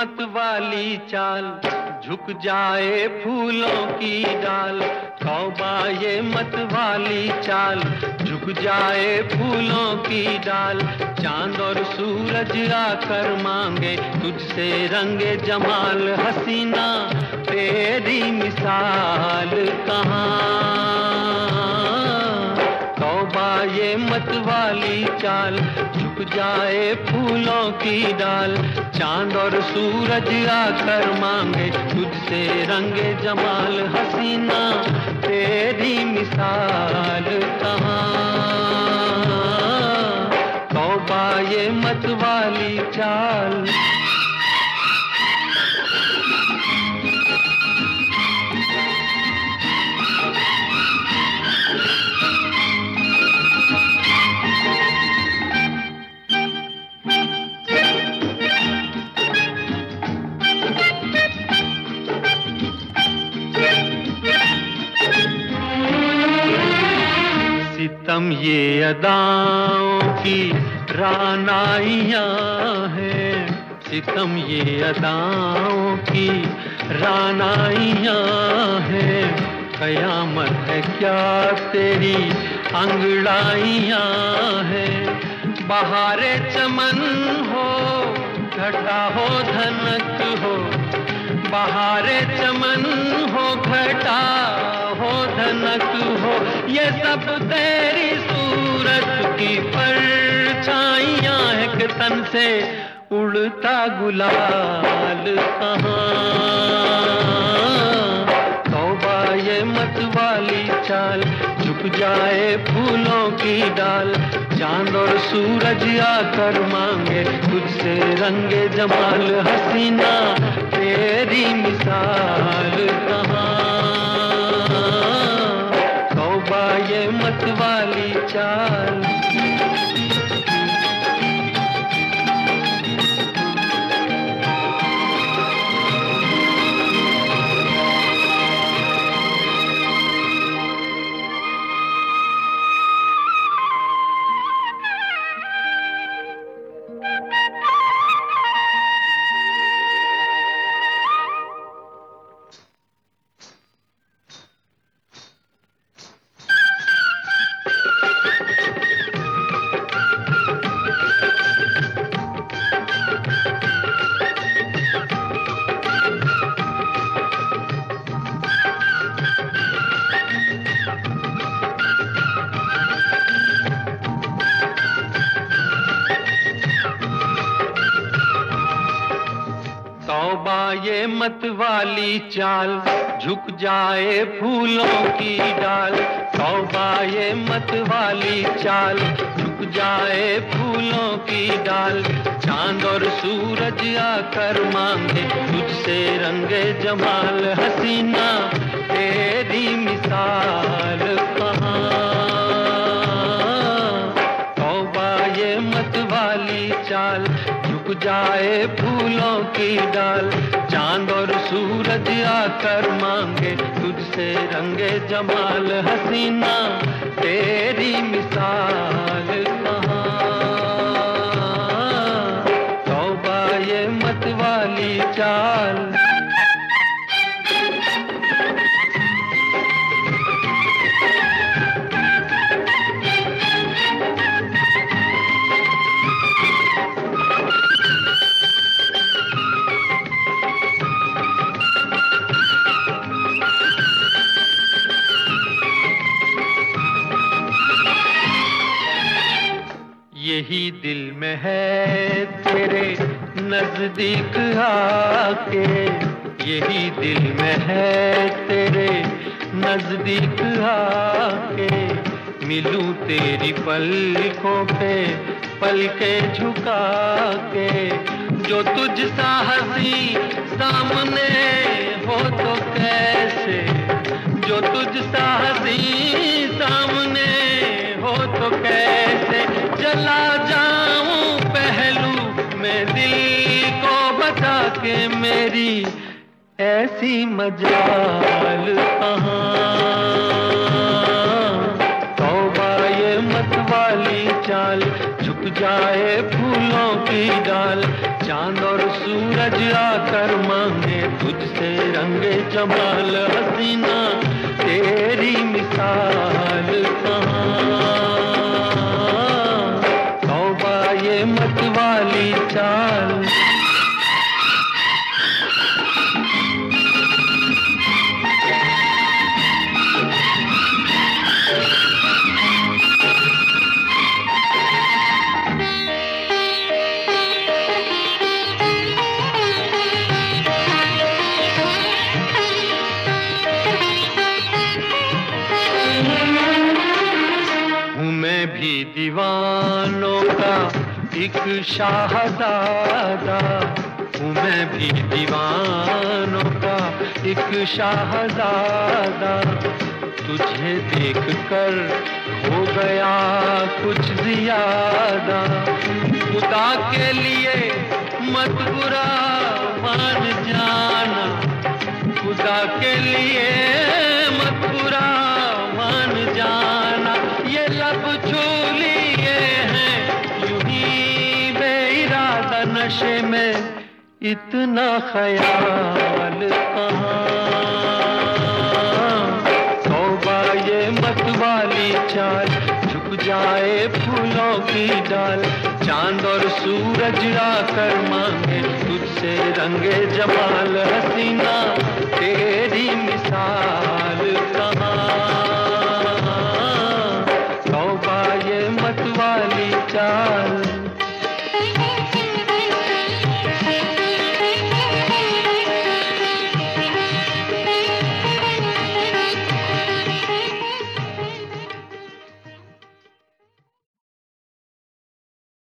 मत वाली चाल, झुक जाए फूलों की डाल। तौबा ये मत वाली चाल, झुक जाए फूलों की डाल। चाँद और सूरज आकर मांगे, तुझसे रंगे जमाल, हसीना, तेरी मिसाल कहाँ? मत वाली चाल, झुक जाए फूलों की डाल। चाँद और सूरज आकर मांगे, तुझसे रंगे जमाल, हसीना, तेरी मिसाल कहाँ? तौबा ये मत वाली चाल सितम ये अदाओं की रानाइया है। सितम ये अदाओं की रानाइया है। कयामत है क्या तेरी अंगड़ाइया है? बहारे चमन हो, घटा हो धनक हो बहारे चमन हो, घटा हो, धनक हो, ये सब तेरी सूरत की परछाइयाँ है तन से उड़ता गुलाल कहाँ। ये मत वाली चाल, झुक जाए फूलों की डाल। चाँद और सूरज आकर मांगे, तुझसे रंगे जमाल हसीना, तेरी मिसाल कहाँ? तौबा ये मत वाली चाल ये मत वाली चाल, झुक जाए फूलों की डाल। तौबा ये मत वाली चाल, झुक जाए फूलों की डाल। चाँद और सूरज आकर मांगे, तुझसे रंगे जमाल, हसीना, तेरी मिसाल कहाँ? तौबा ये मत वाली चाल, झुक जाए फूलों की डाल। चाँद और सूरज आकर मांगे तुझसे रंगे जमाल हसीना तेरी मिसाल। दिल में है तेरे नज़दीक आके। यही दिल में है तेरे नज़दीक आके। मिलूं तेरी पलकों पे पल के झुका के जो तुझ सा हँसी सामने हो तो कैसे? जो तुझ सा हँसी सामने हो तो कैसे? चला जाऊँ के मेरी ऐसी मजाल कहाँ तौबा ये मत वाली चाल झुक झुक जाए फूलों की डाल। चाँद और सूरज आकर मांगे तुझसे रंगे जमाल, हसीना, तेरी मिसाल। दीवानों का एक शाहजादा। हूँ मैं भी दीवानों का एक शाहजादा। तुझे देख कर हो गया कुछ ज़्यादा। खुदा के लिए मत बुरा मान जाना। खुदा के लिए इतना ख्याल कहाँ? ये मत वाली चाल, झुक जाए फूलों की डाल। चाँद और सूरज आकर मांगे, तुझसे रंगे जमाल हसीना, तेरी मिसाल।